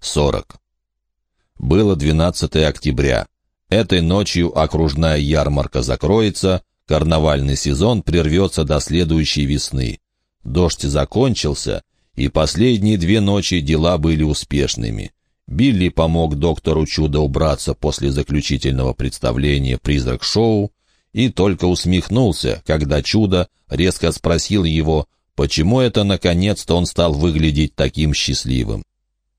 40. Было 12 октября. Этой ночью окружная ярмарка закроется, карнавальный сезон прервется до следующей весны. Дождь закончился, и последние две ночи дела были успешными. Билли помог доктору Чудо убраться после заключительного представления «Призрак-шоу» и только усмехнулся, когда Чудо резко спросил его, почему это наконец-то он стал выглядеть таким счастливым.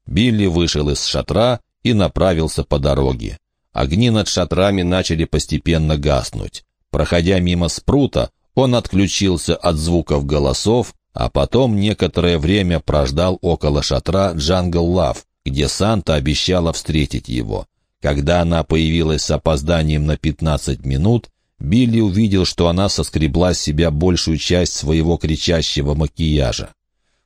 Билли вышел из шатра и направился по дороге. Огни над шатрами начали постепенно гаснуть. Проходя мимо спрута, он отключился от звуков голосов, а потом некоторое время прождал около шатра Джангл Лав, где Санта обещала встретить его. Когда она появилась с опозданием на 15 минут, Билли увидел, что она соскребла с себя большую часть своего кричащего макияжа.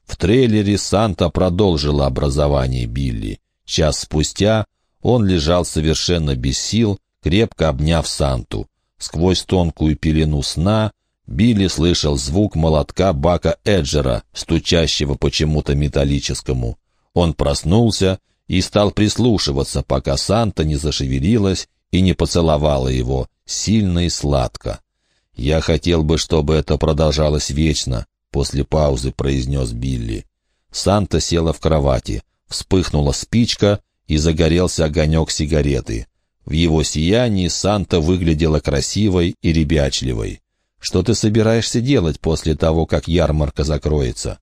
В трейлере Санта продолжила образование Билли. Час спустя он лежал совершенно без сил, крепко обняв Санту. Сквозь тонкую пелену сна Билли слышал звук молотка Бака Эджера, стучащего почему-то металлическому. Он проснулся и стал прислушиваться, пока Санта не зашевелилась и не поцеловала его, сильно и сладко. «Я хотел бы, чтобы это продолжалось вечно», — после паузы произнес Билли. Санта села в кровати, вспыхнула спичка и загорелся огонек сигареты. В его сиянии Санта выглядела красивой и ребячливой. «Что ты собираешься делать после того, как ярмарка закроется?»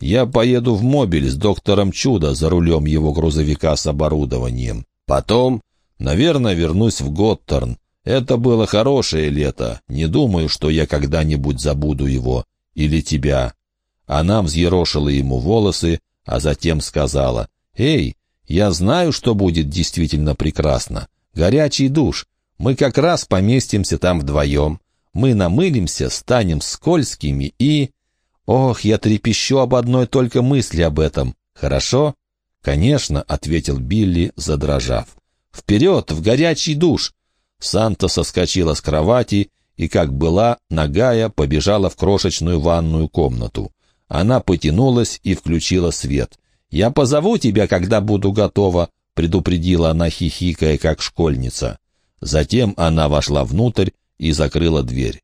Я поеду в мобиль с доктором Чудо за рулем его грузовика с оборудованием. Потом, наверное, вернусь в Готтерн. Это было хорошее лето. Не думаю, что я когда-нибудь забуду его. Или тебя». Она взъерошила ему волосы, а затем сказала, «Эй, я знаю, что будет действительно прекрасно. Горячий душ. Мы как раз поместимся там вдвоем. Мы намылимся, станем скользкими и...» «Ох, я трепещу об одной только мысли об этом. Хорошо?» «Конечно», — ответил Билли, задрожав. «Вперед, в горячий душ!» Санта соскочила с кровати и, как была, нагая, побежала в крошечную ванную комнату. Она потянулась и включила свет. «Я позову тебя, когда буду готова», — предупредила она, хихикая, как школьница. Затем она вошла внутрь и закрыла дверь.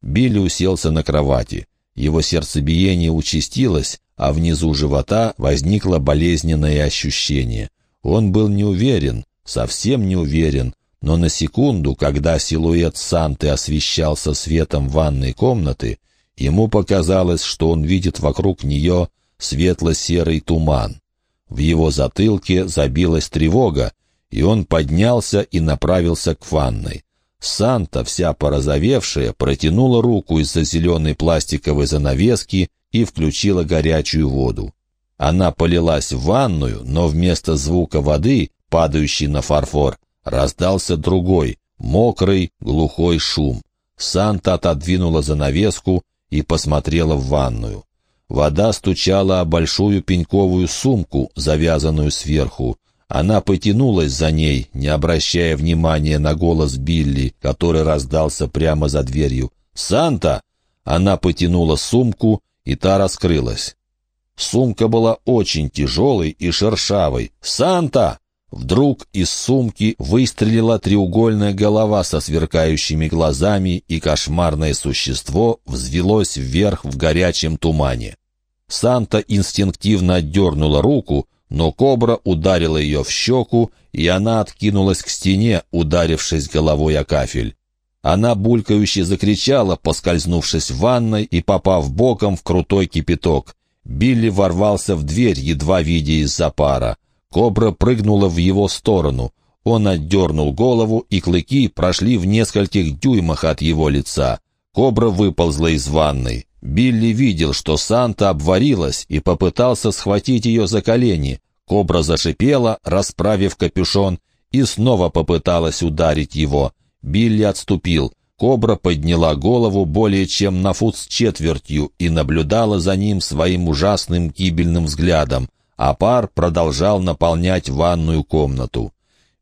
Билли уселся на кровати. Его сердцебиение участилось, а внизу живота возникло болезненное ощущение. Он был не уверен, совсем не уверен, но на секунду, когда силуэт Санты освещался светом ванной комнаты, ему показалось, что он видит вокруг нее светло-серый туман. В его затылке забилась тревога, и он поднялся и направился к ванной. Санта, вся порозовевшая, протянула руку из-за зеленой пластиковой занавески и включила горячую воду. Она полилась в ванную, но вместо звука воды, падающей на фарфор, раздался другой, мокрый, глухой шум. Санта отодвинула занавеску и посмотрела в ванную. Вода стучала о большую пеньковую сумку, завязанную сверху. Она потянулась за ней, не обращая внимания на голос Билли, который раздался прямо за дверью. «Санта!» Она потянула сумку, и та раскрылась. Сумка была очень тяжелой и шершавой. «Санта!» Вдруг из сумки выстрелила треугольная голова со сверкающими глазами, и кошмарное существо взвелось вверх в горячем тумане. Санта инстинктивно отдернула руку, но кобра ударила ее в щеку, и она откинулась к стене, ударившись головой о кафель. Она булькающе закричала, поскользнувшись в ванной и попав боком в крутой кипяток. Билли ворвался в дверь, едва видя из-за пара. Кобра прыгнула в его сторону. Он отдернул голову, и клыки прошли в нескольких дюймах от его лица. Кобра выползла из ванной. Билли видел, что Санта обварилась и попытался схватить ее за колени. Кобра зашипела, расправив капюшон, и снова попыталась ударить его. Билли отступил. Кобра подняла голову более чем на фут с четвертью и наблюдала за ним своим ужасным гибельным взглядом, а пар продолжал наполнять ванную комнату.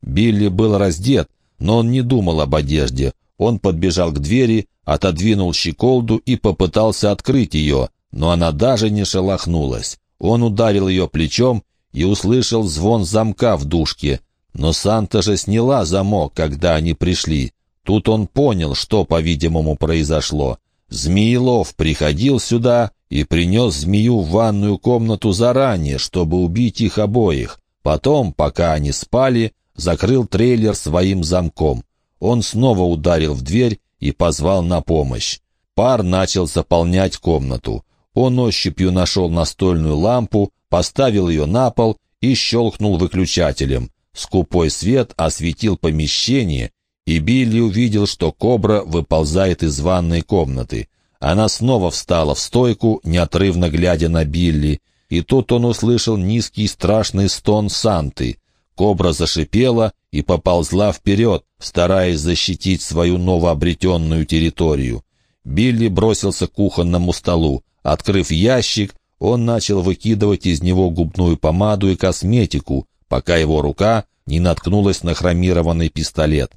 Билли был раздет, но он не думал об одежде. Он подбежал к двери, отодвинул щеколду и попытался открыть ее, но она даже не шелохнулась. Он ударил ее плечом, и услышал звон замка в душке. Но Санта же сняла замок, когда они пришли. Тут он понял, что, по-видимому, произошло. Змеелов приходил сюда и принес змею в ванную комнату заранее, чтобы убить их обоих. Потом, пока они спали, закрыл трейлер своим замком. Он снова ударил в дверь и позвал на помощь. Пар начал заполнять комнату. Он ощупью нашел настольную лампу, поставил ее на пол и щелкнул выключателем. Скупой свет осветил помещение, и Билли увидел, что кобра выползает из ванной комнаты. Она снова встала в стойку, неотрывно глядя на Билли, и тут он услышал низкий страшный стон Санты. Кобра зашипела и поползла вперед, стараясь защитить свою новообретенную территорию. Билли бросился к кухонному столу. Открыв ящик, он начал выкидывать из него губную помаду и косметику, пока его рука не наткнулась на хромированный пистолет.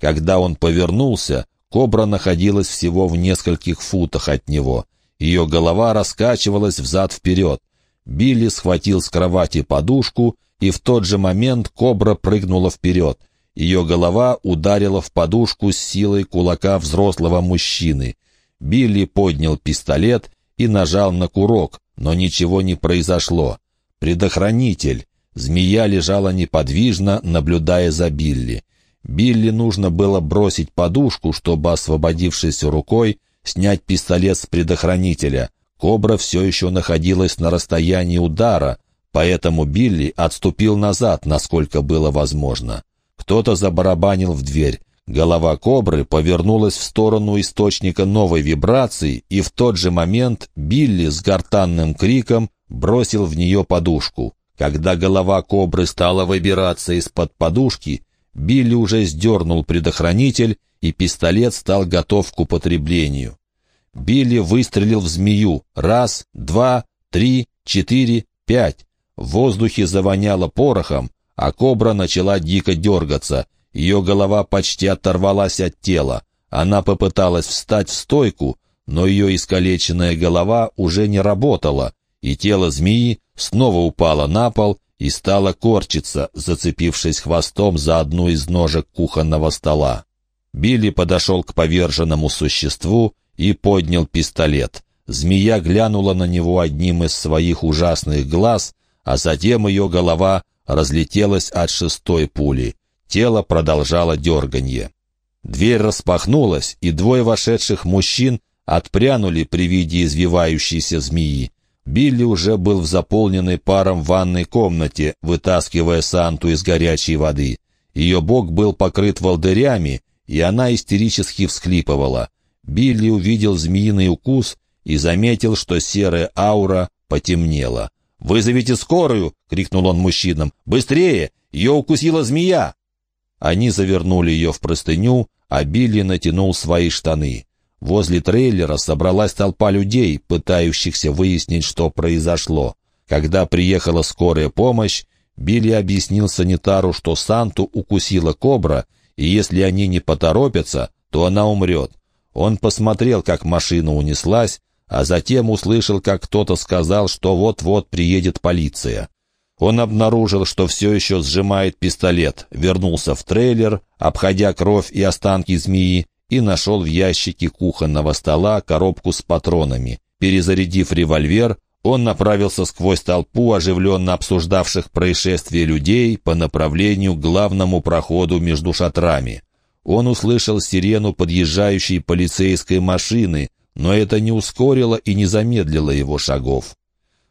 Когда он повернулся, кобра находилась всего в нескольких футах от него. Ее голова раскачивалась взад-вперед. Билли схватил с кровати подушку, и в тот же момент кобра прыгнула вперед. Ее голова ударила в подушку с силой кулака взрослого мужчины. Билли поднял пистолет и нажал на курок, но ничего не произошло. Предохранитель. Змея лежала неподвижно, наблюдая за Билли. Билли нужно было бросить подушку, чтобы, освободившись рукой, снять пистолет с предохранителя. Кобра все еще находилась на расстоянии удара, поэтому Билли отступил назад, насколько было возможно. Кто-то забарабанил в дверь. Голова кобры повернулась в сторону источника новой вибрации, и в тот же момент Билли с гортанным криком бросил в нее подушку. Когда голова кобры стала выбираться из-под подушки, Билли уже сдернул предохранитель, и пистолет стал готов к употреблению. Билли выстрелил в змею. Раз, два, три, четыре, пять. В воздухе завоняло порохом, а кобра начала дико дергаться. Ее голова почти оторвалась от тела. Она попыталась встать в стойку, но ее искалеченная голова уже не работала, и тело змеи снова упало на пол и стала корчиться, зацепившись хвостом за одну из ножек кухонного стола. Билли подошел к поверженному существу и поднял пистолет. Змея глянула на него одним из своих ужасных глаз, а затем ее голова разлетелась от шестой пули. Тело продолжало дерганье. Дверь распахнулась, и двое вошедших мужчин отпрянули при виде извивающейся змеи. Билли уже был в заполненной паром ванной комнате, вытаскивая Санту из горячей воды. Ее бок был покрыт волдырями, и она истерически всхлипывала. Билли увидел змеиный укус и заметил, что серая аура потемнела. «Вызовите скорую!» — крикнул он мужчинам. «Быстрее! Ее укусила змея!» Они завернули ее в простыню, а Билли натянул свои штаны. Возле трейлера собралась толпа людей, пытающихся выяснить, что произошло. Когда приехала скорая помощь, Билли объяснил санитару, что Санту укусила кобра, и если они не поторопятся, то она умрет. Он посмотрел, как машина унеслась, а затем услышал, как кто-то сказал, что вот-вот приедет полиция. Он обнаружил, что все еще сжимает пистолет, вернулся в трейлер, обходя кровь и останки змеи, и нашел в ящике кухонного стола коробку с патронами. Перезарядив револьвер, он направился сквозь толпу оживленно обсуждавших происшествие людей по направлению к главному проходу между шатрами. Он услышал сирену подъезжающей полицейской машины, но это не ускорило и не замедлило его шагов.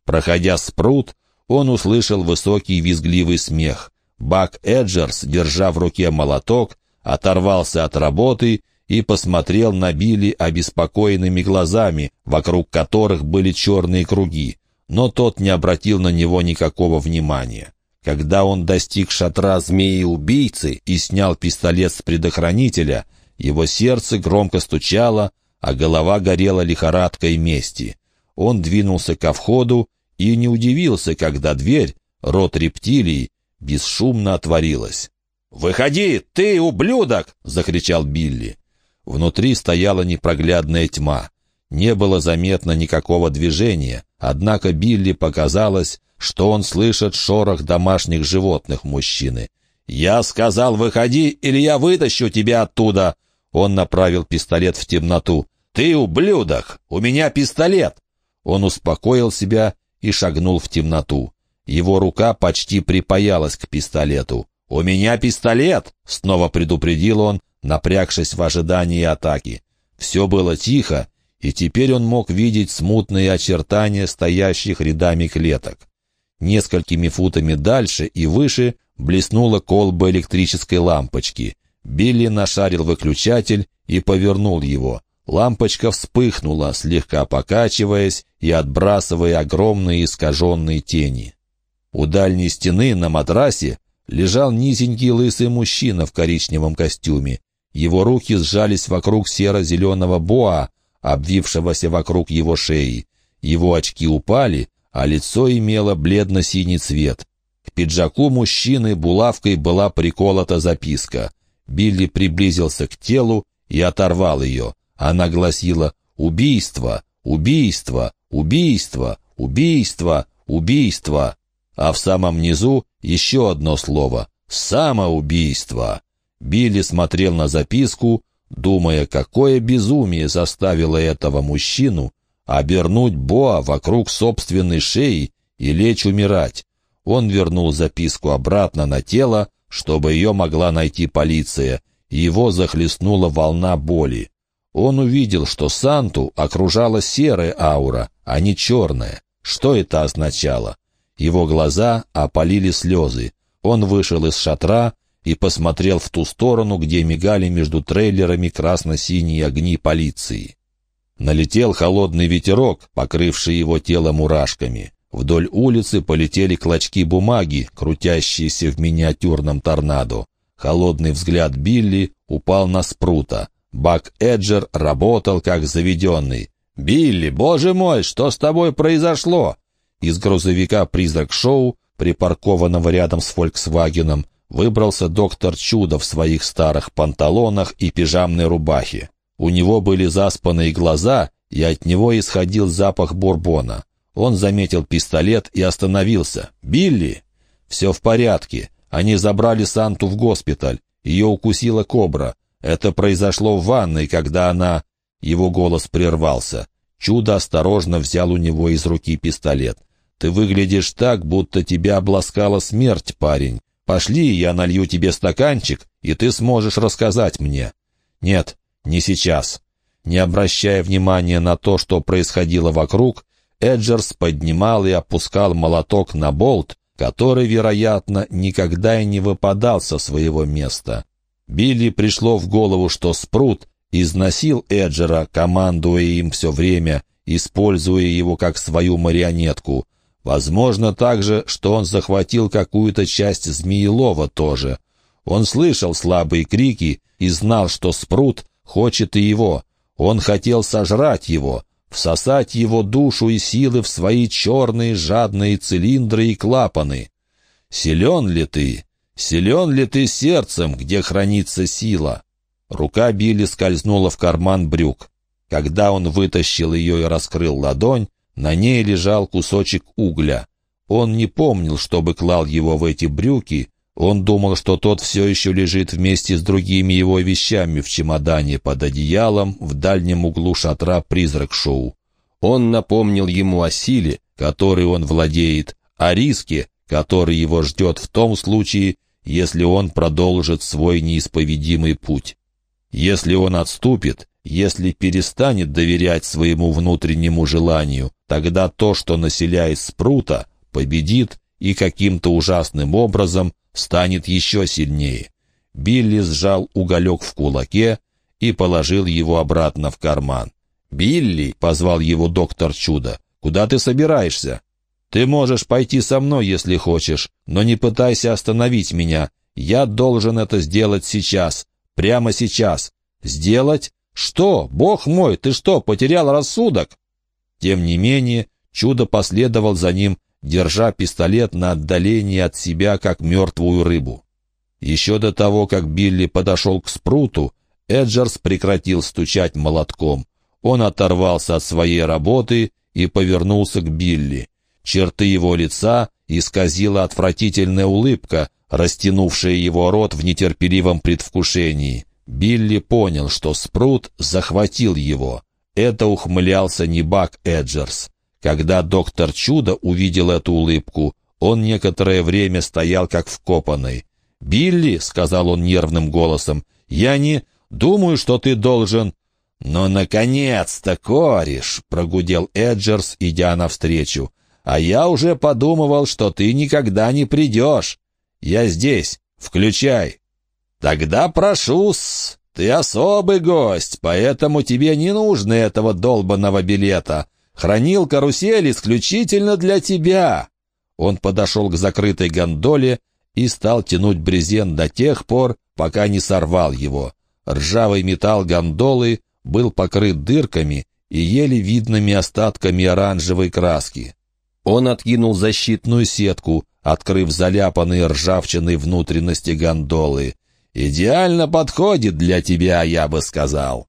Проходя спрут, он услышал высокий визгливый смех. Бак Эджерс, держа в руке молоток, оторвался от работы и посмотрел на Билли обеспокоенными глазами, вокруг которых были черные круги, но тот не обратил на него никакого внимания. Когда он достиг шатра змеи-убийцы и снял пистолет с предохранителя, его сердце громко стучало, а голова горела лихорадкой мести. Он двинулся ко входу и не удивился, когда дверь, рот рептилии, бесшумно отворилась. «Выходи, ты, ублюдок!» — закричал Билли. Внутри стояла непроглядная тьма. Не было заметно никакого движения, однако Билли показалось, что он слышит шорох домашних животных мужчины. «Я сказал, выходи, или я вытащу тебя оттуда!» Он направил пистолет в темноту. «Ты ублюдок! У меня пистолет!» Он успокоил себя и шагнул в темноту. Его рука почти припаялась к пистолету. «У меня пистолет!» — снова предупредил он, напрягшись в ожидании атаки. Все было тихо, и теперь он мог видеть смутные очертания стоящих рядами клеток. Несколькими футами дальше и выше блеснула колба электрической лампочки. Билли нашарил выключатель и повернул его. Лампочка вспыхнула, слегка покачиваясь и отбрасывая огромные искаженные тени. У дальней стены на матрасе лежал низенький лысый мужчина в коричневом костюме. Его руки сжались вокруг серо-зеленого боа, обвившегося вокруг его шеи. Его очки упали, а лицо имело бледно-синий цвет. К пиджаку мужчины булавкой была приколота записка. Билли приблизился к телу и оторвал ее. Она гласила «Убийство! Убийство! Убийство! Убийство! Убийство!» А в самом низу еще одно слово «Самоубийство!» Билли смотрел на записку, думая, какое безумие заставило этого мужчину обернуть Боа вокруг собственной шеи и лечь умирать. Он вернул записку обратно на тело, чтобы ее могла найти полиция, его захлестнула волна боли. Он увидел, что Санту окружала серая аура, а не черная. Что это означало? Его глаза опалили слезы. Он вышел из шатра и посмотрел в ту сторону, где мигали между трейлерами красно-синие огни полиции. Налетел холодный ветерок, покрывший его тело мурашками. Вдоль улицы полетели клочки бумаги, крутящиеся в миниатюрном торнадо. Холодный взгляд Билли упал на спрута. Бак Эджер работал как заведенный. «Билли, боже мой, что с тобой произошло?» Из грузовика «Призрак Шоу», припаркованного рядом с «Фольксвагеном», выбрался доктор Чудо в своих старых панталонах и пижамной рубахе. У него были заспанные глаза, и от него исходил запах бурбона. Он заметил пистолет и остановился. «Билли!» «Все в порядке. Они забрали Санту в госпиталь. Ее укусила кобра. Это произошло в ванной, когда она...» Его голос прервался. Чудо осторожно взял у него из руки пистолет. «Ты выглядишь так, будто тебя обласкала смерть, парень. Пошли, я налью тебе стаканчик, и ты сможешь рассказать мне». «Нет, не сейчас». Не обращая внимания на то, что происходило вокруг, Эджерс поднимал и опускал молоток на болт, который, вероятно, никогда и не выпадал со своего места. Билли пришло в голову, что Спрут износил Эджера, командуя им все время, используя его как свою марионетку — Возможно также, что он захватил какую-то часть Змеелова тоже. Он слышал слабые крики и знал, что Спрут хочет и его. Он хотел сожрать его, всосать его душу и силы в свои черные жадные цилиндры и клапаны. Силен ли ты? Силен ли ты сердцем, где хранится сила? Рука Билли скользнула в карман брюк. Когда он вытащил ее и раскрыл ладонь, на ней лежал кусочек угля. Он не помнил, чтобы клал его в эти брюки. Он думал, что тот все еще лежит вместе с другими его вещами в чемодане под одеялом в дальнем углу шатра «Призрак-шоу». Он напомнил ему о силе, которой он владеет, о риске, который его ждет в том случае, если он продолжит свой неисповедимый путь. Если он отступит, если перестанет доверять своему внутреннему желанию, тогда то, что населяет спрута, победит и каким-то ужасным образом станет еще сильнее. Билли сжал уголек в кулаке и положил его обратно в карман. «Билли!» — позвал его доктор Чудо. «Куда ты собираешься?» «Ты можешь пойти со мной, если хочешь, но не пытайся остановить меня. Я должен это сделать сейчас, прямо сейчас. Сделать? «Что? Бог мой, ты что, потерял рассудок?» Тем не менее, чудо последовал за ним, держа пистолет на отдалении от себя, как мертвую рыбу. Еще до того, как Билли подошел к спруту, Эджерс прекратил стучать молотком. Он оторвался от своей работы и повернулся к Билли. Черты его лица исказила отвратительная улыбка, растянувшая его рот в нетерпеливом предвкушении. Билли понял, что Спрут захватил его. Это ухмылялся не Бак Эджерс. Когда доктор Чудо увидел эту улыбку, он некоторое время стоял как вкопанный. «Билли», — сказал он нервным голосом, — «я не думаю, что ты должен...» «Ну, наконец-то, кореш!» — прогудел Эджерс, идя навстречу. «А я уже подумывал, что ты никогда не придешь. Я здесь. Включай». «Тогда прошу-с. Ты особый гость, поэтому тебе не нужно этого долбанного билета. Хранил карусель исключительно для тебя». Он подошел к закрытой гондоле и стал тянуть брезент до тех пор, пока не сорвал его. Ржавый металл гондолы был покрыт дырками и еле видными остатками оранжевой краски. Он откинул защитную сетку, открыв заляпанные ржавчиной внутренности гондолы. «Идеально подходит для тебя, я бы сказал».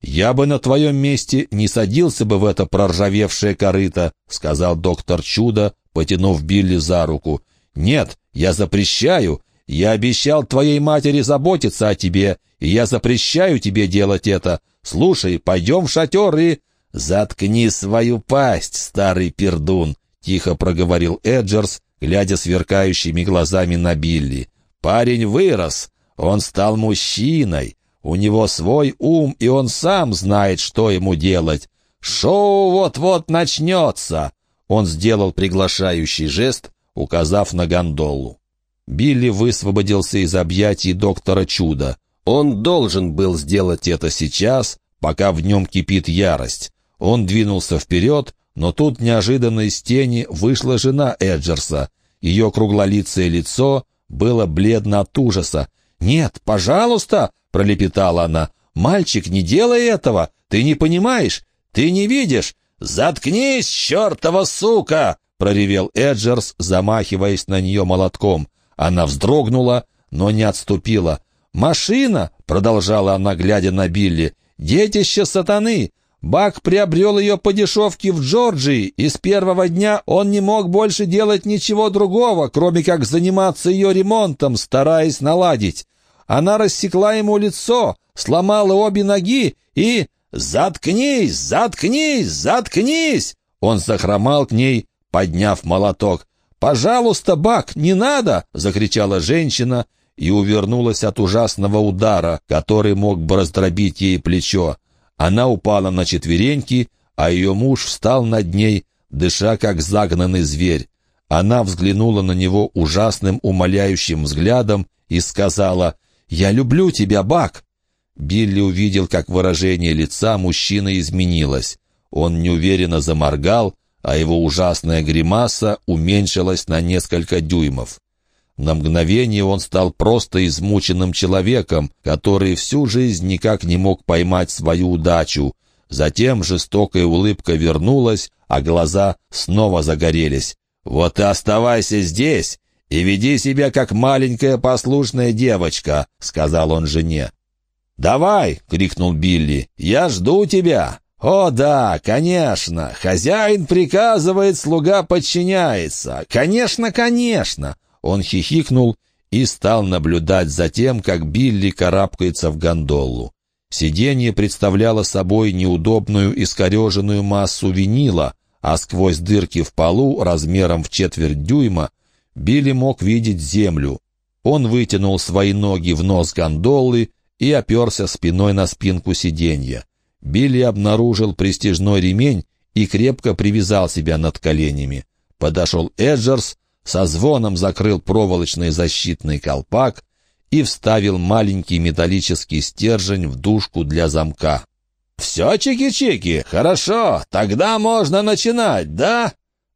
«Я бы на твоем месте не садился бы в это проржавевшее корыто», — сказал доктор Чудо, потянув Билли за руку. «Нет, я запрещаю. Я обещал твоей матери заботиться о тебе, и я запрещаю тебе делать это. Слушай, пойдем в шатер и...» «Заткни свою пасть, старый пердун», — тихо проговорил Эджерс, глядя сверкающими глазами на Билли. «Парень вырос. Он стал мужчиной. У него свой ум, и он сам знает, что ему делать. Шоу вот-вот начнется!» Он сделал приглашающий жест, указав на гондолу. Билли высвободился из объятий доктора Чуда. Он должен был сделать это сейчас, пока в нем кипит ярость. Он двинулся вперед, но тут неожиданно из тени вышла жена Эджерса. Ее круглолицее лицо было бледно от ужаса. «Нет, пожалуйста!» — пролепетала она. «Мальчик, не делай этого! Ты не понимаешь! Ты не видишь! Заткнись, чертова сука!» — проревел Эджерс, замахиваясь на нее молотком. Она вздрогнула, но не отступила. «Машина!» — продолжала она, глядя на Билли. «Детище сатаны! Бак приобрел ее по дешевке в Джорджии, и с первого дня он не мог больше делать ничего другого, кроме как заниматься ее ремонтом, стараясь наладить. Она рассекла ему лицо, сломала обе ноги и... «Заткнись! Заткнись! Заткнись!» Он захромал к ней, подняв молоток. «Пожалуйста, Бак, не надо!» — закричала женщина и увернулась от ужасного удара, который мог бы раздробить ей плечо. Она упала на четвереньки, а ее муж встал над ней, дыша как загнанный зверь. Она взглянула на него ужасным умоляющим взглядом и сказала «Я люблю тебя, Бак!» Билли увидел, как выражение лица мужчины изменилось. Он неуверенно заморгал, а его ужасная гримаса уменьшилась на несколько дюймов. На мгновение он стал просто измученным человеком, который всю жизнь никак не мог поймать свою удачу. Затем жестокая улыбка вернулась, а глаза снова загорелись. «Вот и оставайся здесь и веди себя как маленькая послушная девочка», — сказал он жене. «Давай!» — крикнул Билли. «Я жду тебя!» «О да, конечно! Хозяин приказывает, слуга подчиняется! Конечно, конечно!» Он хихикнул и стал наблюдать за тем, как Билли карабкается в гондолу. Сиденье представляло собой неудобную искореженную массу винила, а сквозь дырки в полу размером в четверть дюйма Билли мог видеть землю. Он вытянул свои ноги в нос гондолы и оперся спиной на спинку сиденья. Билли обнаружил престижной ремень и крепко привязал себя над коленями. Подошел Эджерс, со звоном закрыл проволочный защитный колпак и вставил маленький металлический стержень в дужку для замка. «Все, чики-чики, хорошо, тогда можно начинать, да?»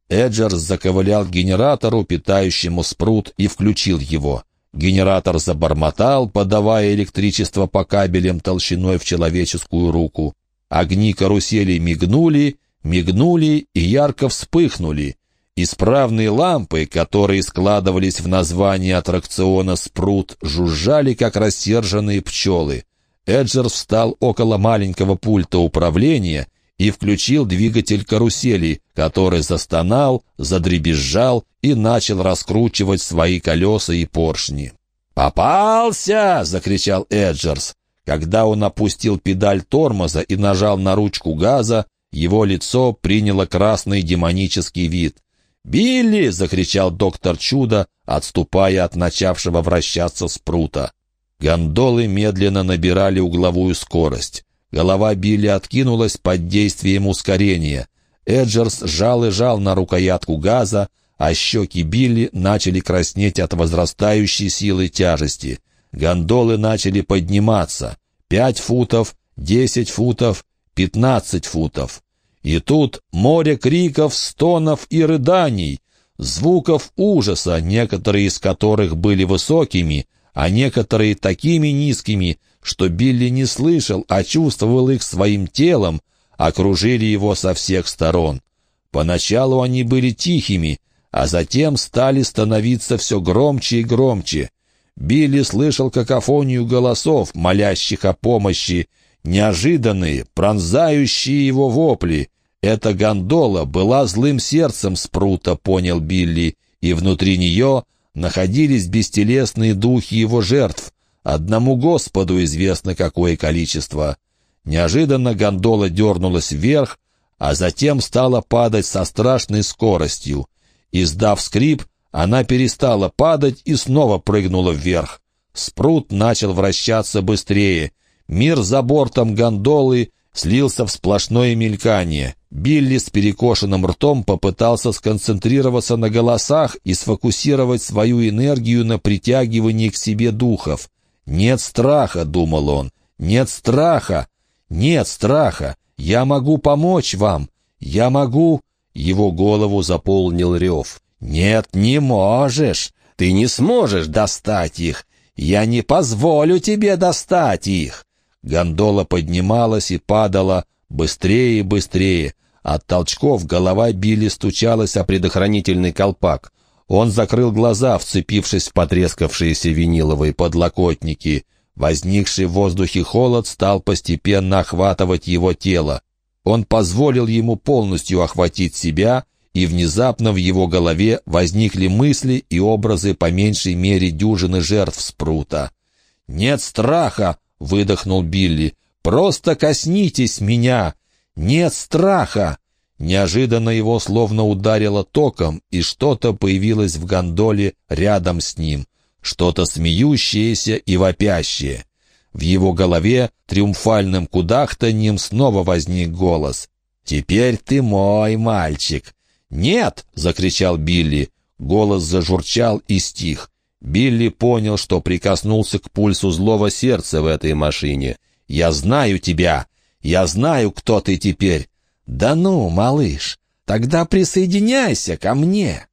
Эджерс заковылял к генератору, питающему спрут, и включил его. Генератор забормотал, подавая электричество по кабелям толщиной в человеческую руку. Огни карусели мигнули, мигнули и ярко вспыхнули. Исправные лампы, которые складывались в название аттракциона «Спрут», жужжали, как рассерженные пчелы. Эджер встал около маленького пульта управления и включил двигатель карусели, который застонал, задребезжал и начал раскручивать свои колеса и поршни. «Попался!» — закричал Эджерс. Когда он опустил педаль тормоза и нажал на ручку газа, его лицо приняло красный демонический вид. «Билли!» — закричал доктор Чудо, отступая от начавшего вращаться спрута. Гондолы медленно набирали угловую скорость. Голова Билли откинулась под действием ускорения. Эджерс жал и жал на рукоятку газа, а щеки Билли начали краснеть от возрастающей силы тяжести. Гондолы начали подниматься. Пять футов, десять футов, пятнадцать футов. И тут море криков, стонов и рыданий, звуков ужаса, некоторые из которых были высокими, а некоторые такими низкими, что Билли не слышал, а чувствовал их своим телом, окружили его со всех сторон. Поначалу они были тихими, а затем стали становиться все громче и громче. Билли слышал какофонию голосов, молящих о помощи, неожиданные, пронзающие его вопли. Эта гондола была злым сердцем спрута, понял Билли, и внутри нее находились бестелесные духи его жертв. Одному Господу известно какое количество. Неожиданно гондола дернулась вверх, а затем стала падать со страшной скоростью. Издав скрип, она перестала падать и снова прыгнула вверх. Спрут начал вращаться быстрее. Мир за бортом гондолы слился в сплошное мелькание. Билли с перекошенным ртом попытался сконцентрироваться на голосах и сфокусировать свою энергию на притягивании к себе духов. «Нет страха», — думал он, — «нет страха, нет страха, я могу помочь вам, я могу...» Его голову заполнил рев. «Нет, не можешь, ты не сможешь достать их, я не позволю тебе достать их!» Гондола поднималась и падала быстрее и быстрее. От толчков голова Билли стучалась о предохранительный колпак. Он закрыл глаза, вцепившись в потрескавшиеся виниловые подлокотники. Возникший в воздухе холод стал постепенно охватывать его тело. Он позволил ему полностью охватить себя, и внезапно в его голове возникли мысли и образы по меньшей мере дюжины жертв спрута. «Нет страха!» — выдохнул Билли. «Просто коснитесь меня! Нет страха!» Неожиданно его словно ударило током, и что-то появилось в гондоле рядом с ним. Что-то смеющееся и вопящее. В его голове триумфальным кудахтаньем снова возник голос. «Теперь ты мой мальчик!» «Нет!» — закричал Билли. Голос зажурчал и стих. Билли понял, что прикоснулся к пульсу злого сердца в этой машине. «Я знаю тебя! Я знаю, кто ты теперь! «Да ну, малыш, тогда присоединяйся ко мне!»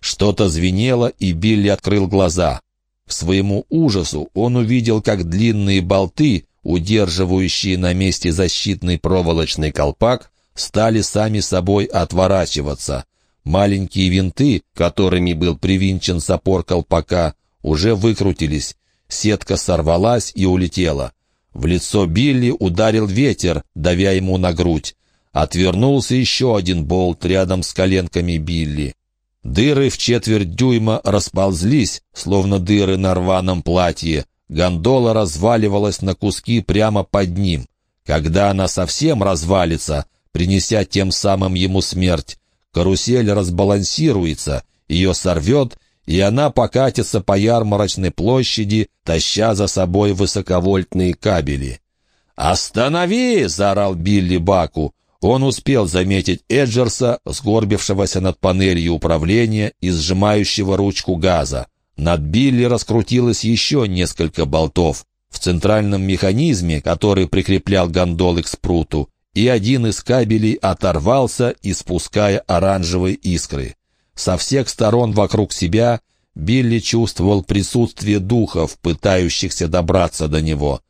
Что-то звенело, и Билли открыл глаза. К своему ужасу он увидел, как длинные болты, удерживающие на месте защитный проволочный колпак, стали сами собой отворачиваться. Маленькие винты, которыми был привинчен запор колпака, уже выкрутились. Сетка сорвалась и улетела. В лицо Билли ударил ветер, давя ему на грудь. Отвернулся еще один болт рядом с коленками Билли. Дыры в четверть дюйма расползлись, словно дыры на рваном платье. Гондола разваливалась на куски прямо под ним. Когда она совсем развалится, принеся тем самым ему смерть, карусель разбалансируется, ее сорвет, и она покатится по ярмарочной площади, таща за собой высоковольтные кабели. «Останови!» — заорал Билли Баку. Он успел заметить Эджерса, сгорбившегося над панелью управления и сжимающего ручку газа. Над Билли раскрутилось еще несколько болтов. В центральном механизме, который прикреплял гондолы к спруту, и один из кабелей оторвался, испуская оранжевые искры. Со всех сторон вокруг себя Билли чувствовал присутствие духов, пытающихся добраться до него.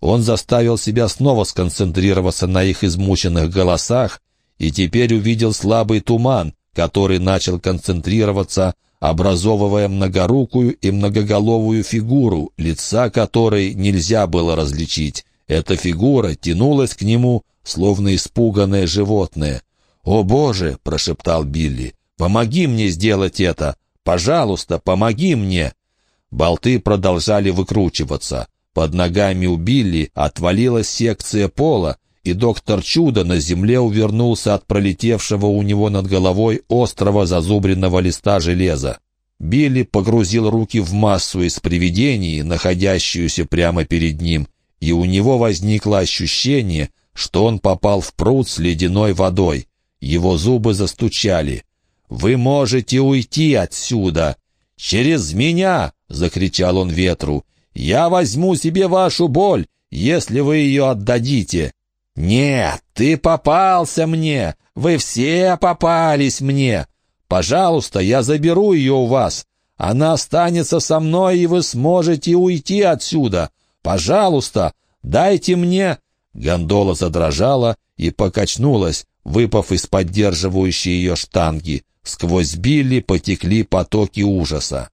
Он заставил себя снова сконцентрироваться на их измученных голосах и теперь увидел слабый туман, который начал концентрироваться, образовывая многорукую и многоголовую фигуру, лица которой нельзя было различить. Эта фигура тянулась к нему, словно испуганное животное. «О, Боже!» — прошептал Билли. «Помоги мне сделать это! Пожалуйста, помоги мне!» Болты продолжали выкручиваться. Под ногами у Билли отвалилась секция пола, и доктор Чудо на земле увернулся от пролетевшего у него над головой острого зазубренного листа железа. Билли погрузил руки в массу из привидений, находящуюся прямо перед ним, и у него возникло ощущение, что он попал в пруд с ледяной водой. Его зубы застучали. «Вы можете уйти отсюда!» «Через меня!» — закричал он ветру. «Я возьму себе вашу боль, если вы ее отдадите!» «Нет, ты попался мне! Вы все попались мне! Пожалуйста, я заберу ее у вас! Она останется со мной, и вы сможете уйти отсюда! Пожалуйста, дайте мне...» Гондола задрожала и покачнулась, выпав из поддерживающей ее штанги. Сквозь Билли потекли потоки ужаса.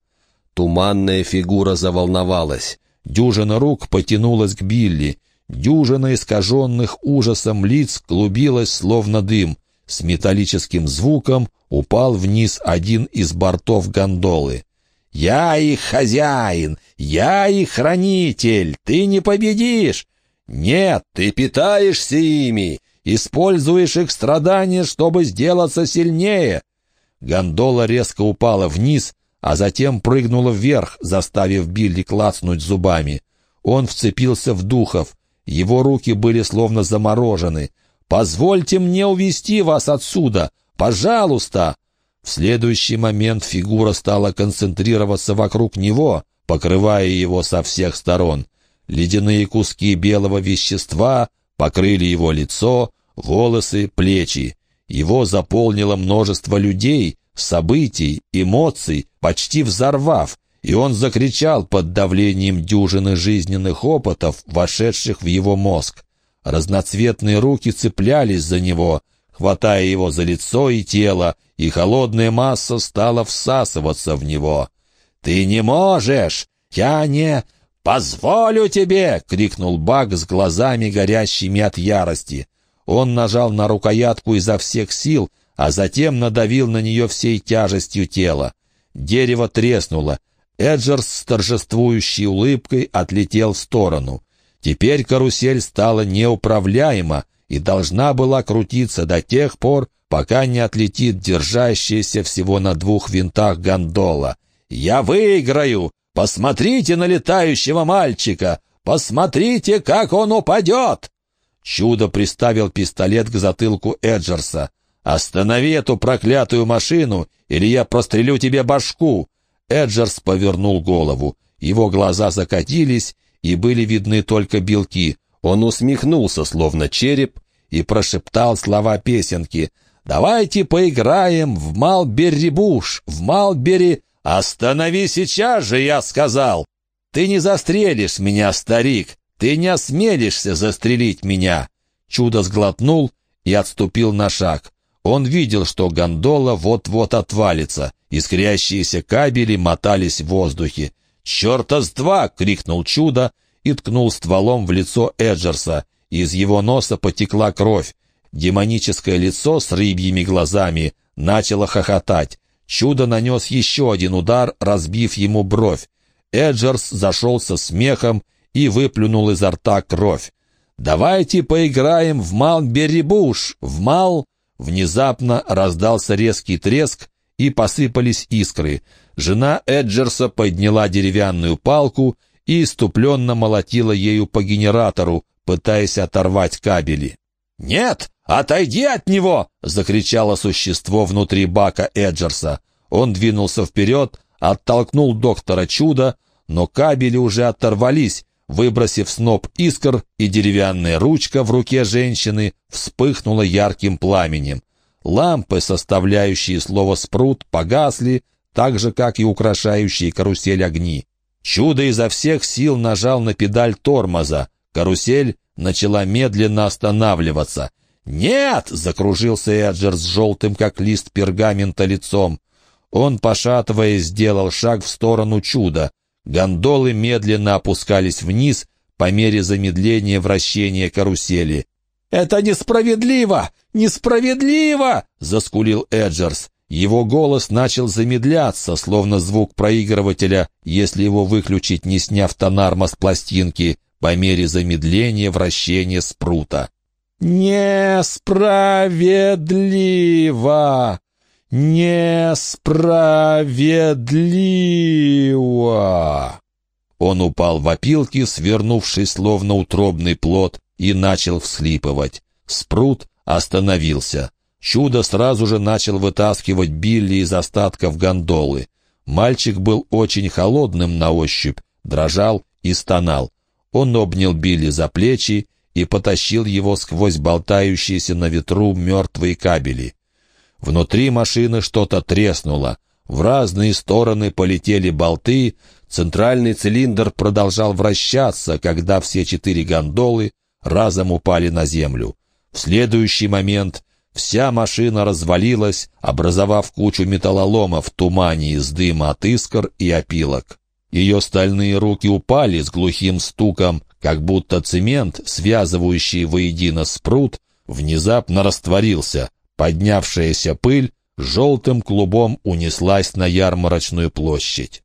Туманная фигура заволновалась. Дюжина рук потянулась к Билли. Дюжина искаженных ужасом лиц клубилась, словно дым. С металлическим звуком упал вниз один из бортов гондолы. «Я их хозяин! Я их хранитель! Ты не победишь! Нет, ты питаешься ими! Используешь их страдания, чтобы сделаться сильнее!» Гондола резко упала вниз, а затем прыгнула вверх, заставив Билли клацнуть зубами. Он вцепился в духов. Его руки были словно заморожены. «Позвольте мне увести вас отсюда! Пожалуйста!» В следующий момент фигура стала концентрироваться вокруг него, покрывая его со всех сторон. Ледяные куски белого вещества покрыли его лицо, волосы, плечи. Его заполнило множество людей, событий, эмоций, почти взорвав, и он закричал под давлением дюжины жизненных опытов, вошедших в его мозг. Разноцветные руки цеплялись за него, хватая его за лицо и тело, и холодная масса стала всасываться в него. «Ты не можешь! Я не...» «Позволю тебе!» — крикнул Баг с глазами, горящими от ярости. Он нажал на рукоятку изо всех сил, а затем надавил на нее всей тяжестью тела. Дерево треснуло. Эджерс с торжествующей улыбкой отлетел в сторону. Теперь карусель стала неуправляема и должна была крутиться до тех пор, пока не отлетит держащаяся всего на двух винтах гондола. «Я выиграю! Посмотрите на летающего мальчика! Посмотрите, как он упадет!» Чудо приставил пистолет к затылку Эджерса. «Останови эту проклятую машину, или я прострелю тебе башку!» Эджерс повернул голову. Его глаза закатились, и были видны только белки. Он усмехнулся, словно череп, и прошептал слова песенки. «Давайте поиграем в Малберри-буш, в Малберри...» «Останови сейчас же!» — я сказал. «Ты не застрелишь меня, старик! Ты не осмелишься застрелить меня!» Чудо сглотнул и отступил на шаг. Он видел, что гондола вот-вот отвалится. Искрящиеся кабели мотались в воздухе. «Черта с два!» — крикнул Чудо и ткнул стволом в лицо Эджерса. Из его носа потекла кровь. Демоническое лицо с рыбьими глазами начало хохотать. Чудо нанес еще один удар, разбив ему бровь. Эджерс зашелся смехом и выплюнул изо рта кровь. «Давайте поиграем в Малберри-буш, в Мал...» Внезапно раздался резкий треск, и посыпались искры. Жена Эджерса подняла деревянную палку и иступленно молотила ею по генератору, пытаясь оторвать кабели. «Нет, отойди от него!» — закричало существо внутри бака Эджерса. Он двинулся вперед, оттолкнул доктора Чуда, но кабели уже оторвались, выбросив сноп искр, и деревянная ручка в руке женщины вспыхнула ярким пламенем. Лампы, составляющие слово «спрут», погасли, так же, как и украшающие карусель огни. Чудо изо всех сил нажал на педаль тормоза. Карусель начала медленно останавливаться. «Нет!» — закружился Эджер с желтым, как лист пергамента, лицом. Он, пошатываясь, сделал шаг в сторону чуда. Гондолы медленно опускались вниз по мере замедления вращения карусели. «Это несправедливо! Несправедливо!» — заскулил Эджерс. Его голос начал замедляться, словно звук проигрывателя, если его выключить, не сняв тонарма с пластинки, по мере замедления вращения спрута. «Несправедливо! Несправедливо!» Он упал в опилки, свернувшись словно утробный плод, и начал всхлипывать. Спрут остановился. Чудо сразу же начал вытаскивать Билли из остатков гондолы. Мальчик был очень холодным на ощупь, дрожал и стонал. Он обнял Билли за плечи и потащил его сквозь болтающиеся на ветру мертвые кабели. Внутри машины что-то треснуло. В разные стороны полетели болты, центральный цилиндр продолжал вращаться, когда все четыре гондолы разом упали на землю. В следующий момент вся машина развалилась, образовав кучу металлолома в тумане из дыма от искр и опилок. Ее стальные руки упали с глухим стуком, как будто цемент, связывающий воедино спрут, внезапно растворился. Поднявшаяся пыль желтым клубом унеслась на ярмарочную площадь.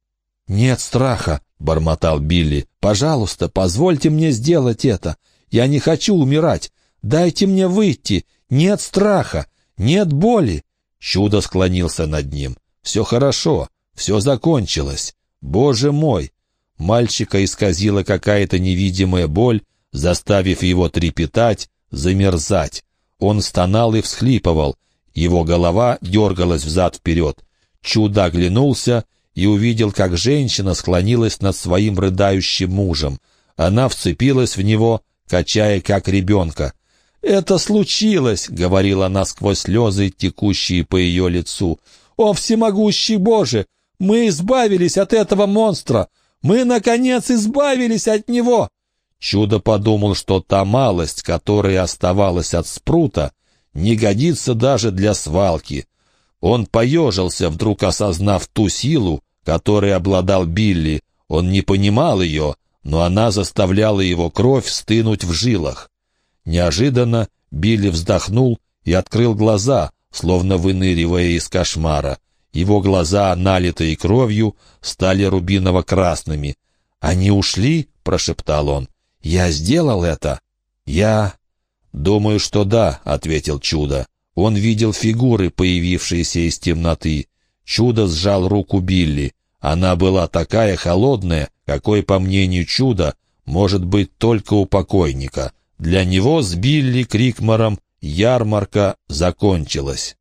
«Нет страха», — бормотал Билли. «Пожалуйста, позвольте мне сделать это. Я не хочу умирать. Дайте мне выйти. Нет страха. Нет боли». Чудо склонился над ним. «Все хорошо. Все закончилось. Боже мой!» Мальчика исказила какая-то невидимая боль, заставив его трепетать, замерзать. Он стонал и всхлипывал. Его голова дергалась взад-вперед. Чудо оглянулся и увидел, как женщина склонилась над своим рыдающим мужем. Она вцепилась в него, качая как ребенка. «Это случилось», — говорила она сквозь слезы, текущие по ее лицу. «О, всемогущий Боже! Мы избавились от этого монстра! Мы, наконец, избавились от него!» Чудо подумал, что та малость, которая оставалась от спрута, не годится даже для свалки. Он поежился, вдруг осознав ту силу, которой обладал Билли. Он не понимал ее, но она заставляла его кровь стынуть в жилах. Неожиданно Билли вздохнул и открыл глаза, словно выныривая из кошмара. Его глаза, налитые кровью, стали рубиново-красными. «Они ушли?» — прошептал он. «Я сделал это?» «Я...» «Думаю, что да», — ответил Чудо. Он видел фигуры, появившиеся из темноты. Чудо сжал руку Билли. Она была такая холодная, какой, по мнению Чуда, может быть только у покойника. Для него с Билли Крикмором ярмарка закончилась.